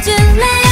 would you lay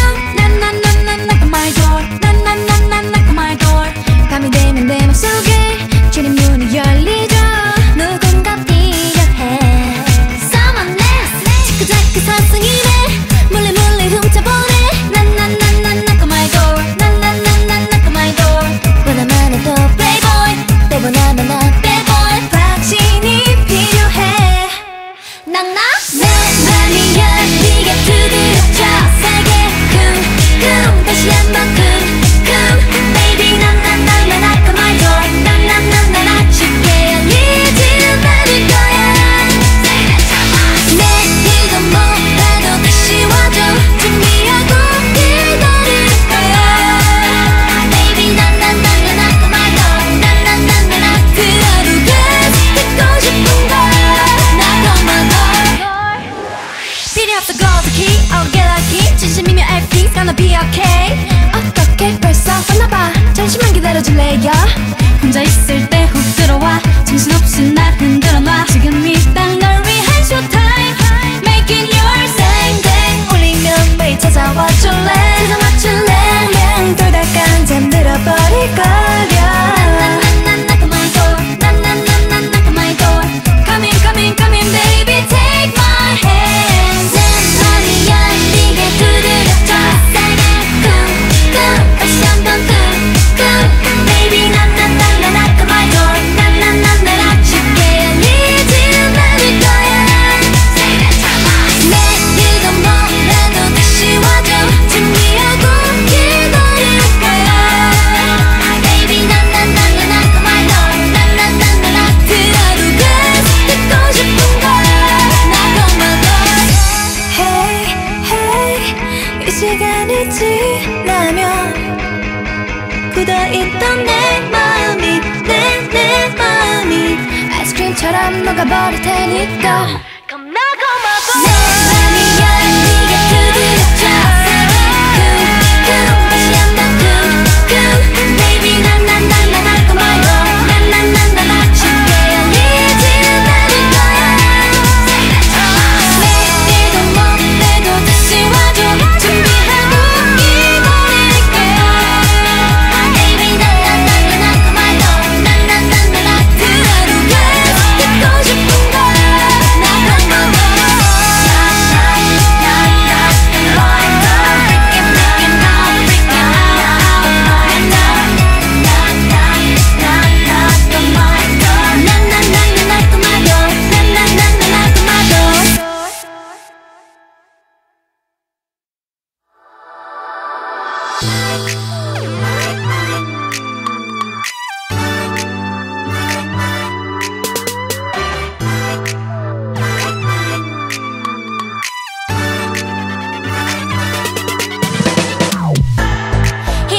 정신없이 날 흔들어 놔. 굳어있던 내 마음이 내 내 마음이. 아이스크림처럼 녹아버릴 테니까.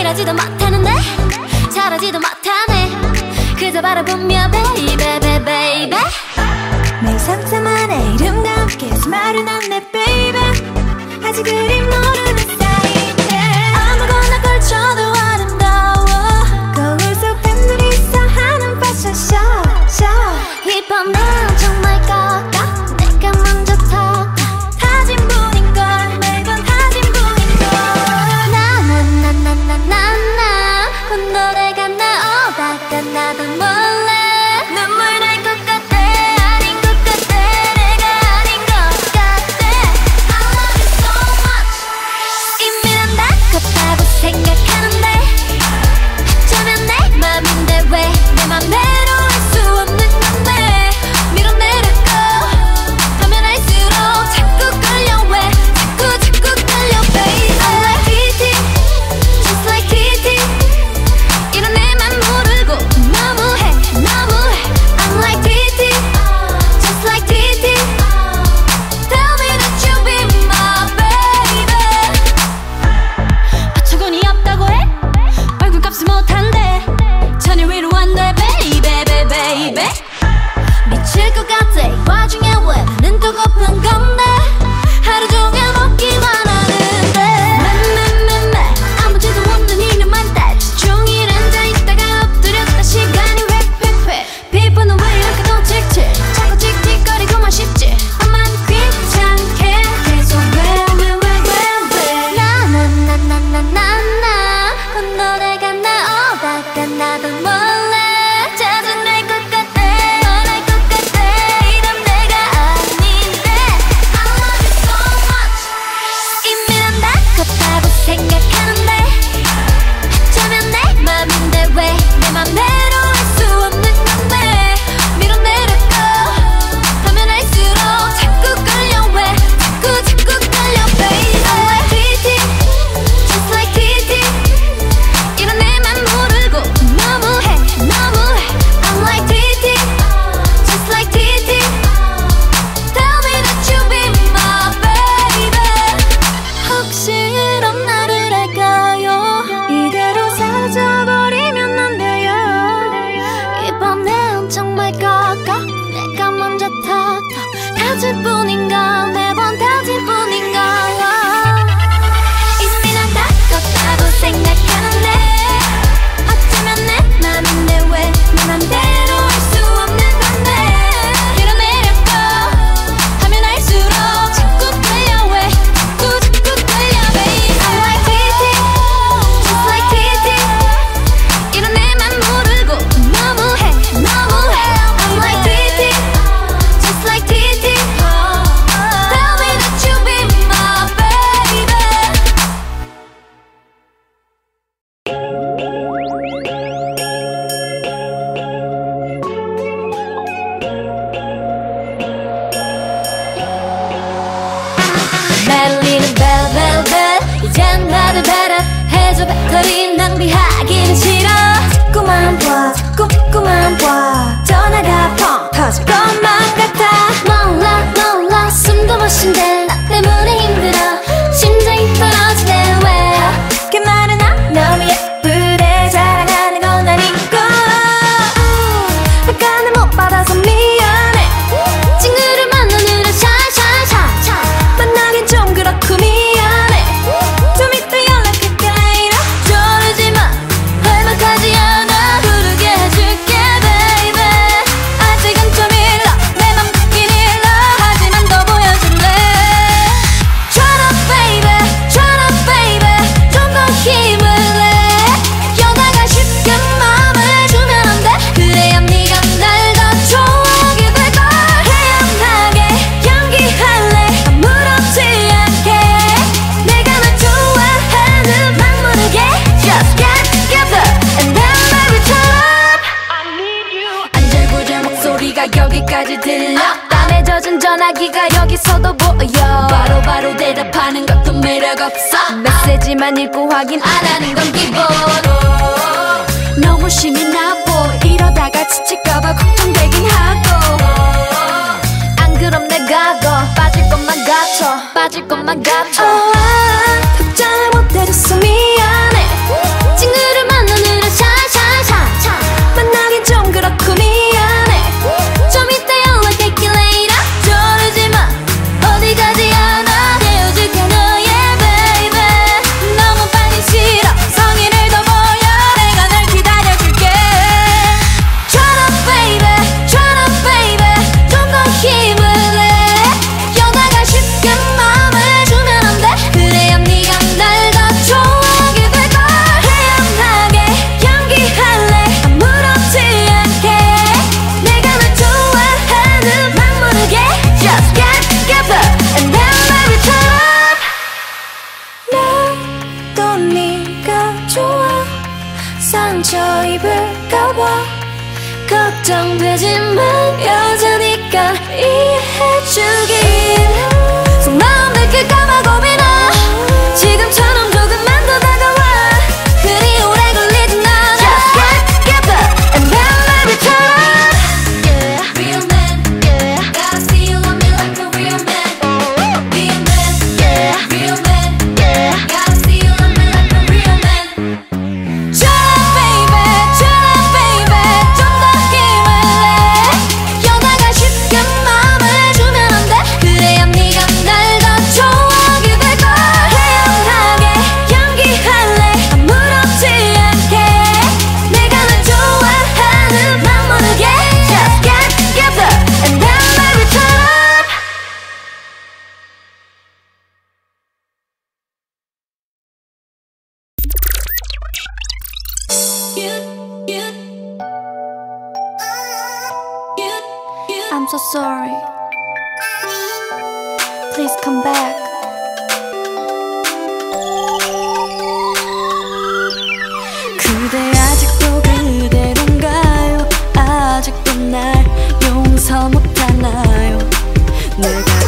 잘하지도 못하는데 잘하지도 못하네. 그저 바라보며 베이베 베베베 내 상처만의 이름답게 수많은 안내 베이베 그리 그저 배터리 낭비하긴 싫어. 자꾸만 봐 자꾸 자꾸만 봐. 전화가 펑 터질 것만 글만 읽고 확인 안 하는 건 기본 너무 심이 나고 이러다가 지칠까봐 걱정되긴 하고. 안 그럼 내가 더 빠질 것만 같아 빠질 것만 같아. 상처 입을까봐 걱정되지만 여자니까 이해해주길 so sorry. Please come back. 그대 아직도 그대로인가요? 아직도 날 용서 못하나요? 내가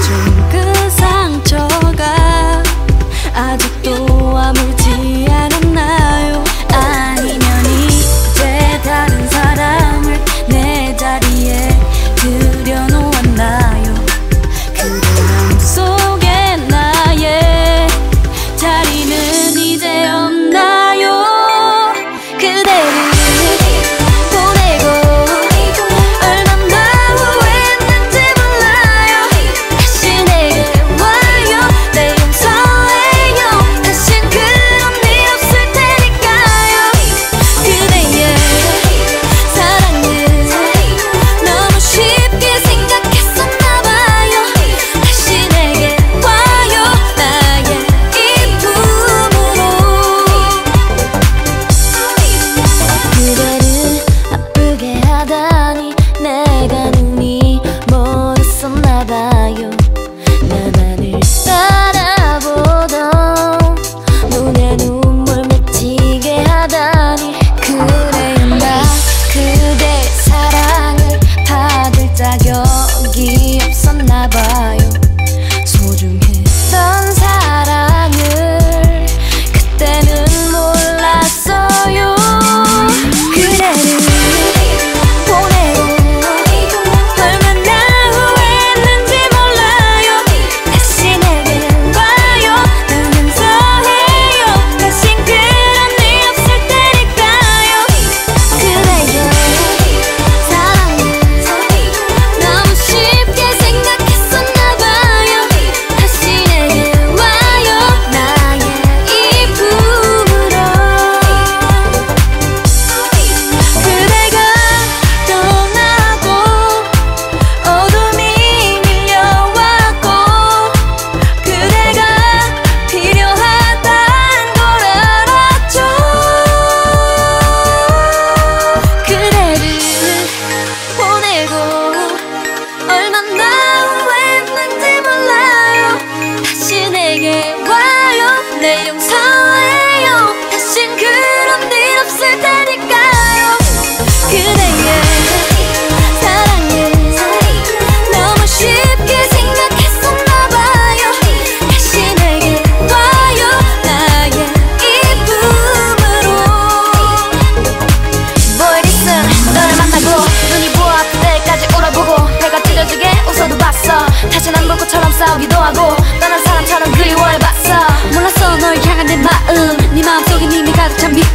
내 마음 네 마음속에 이미 가득 찬 미움.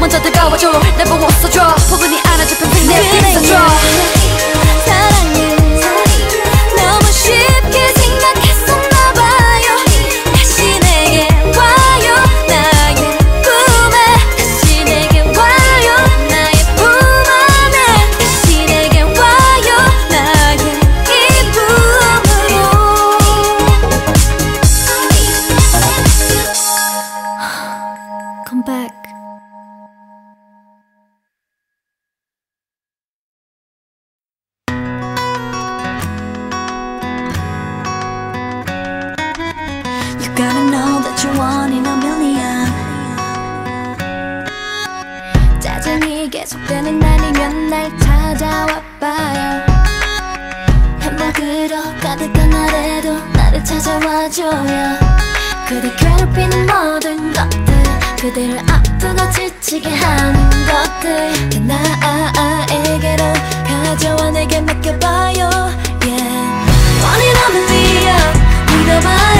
먼저 다가와줘 날 보고 웃어줘. 포근히 안아줘 평생 내 그대 찾아와줘요. 그대 괴롭히는 모든 것들 그대를 아프고 지치게 하는 것들 다 나에게로 가져와 내게 맡겨봐요. Yeah. 원인없는 이야 믿어봐요.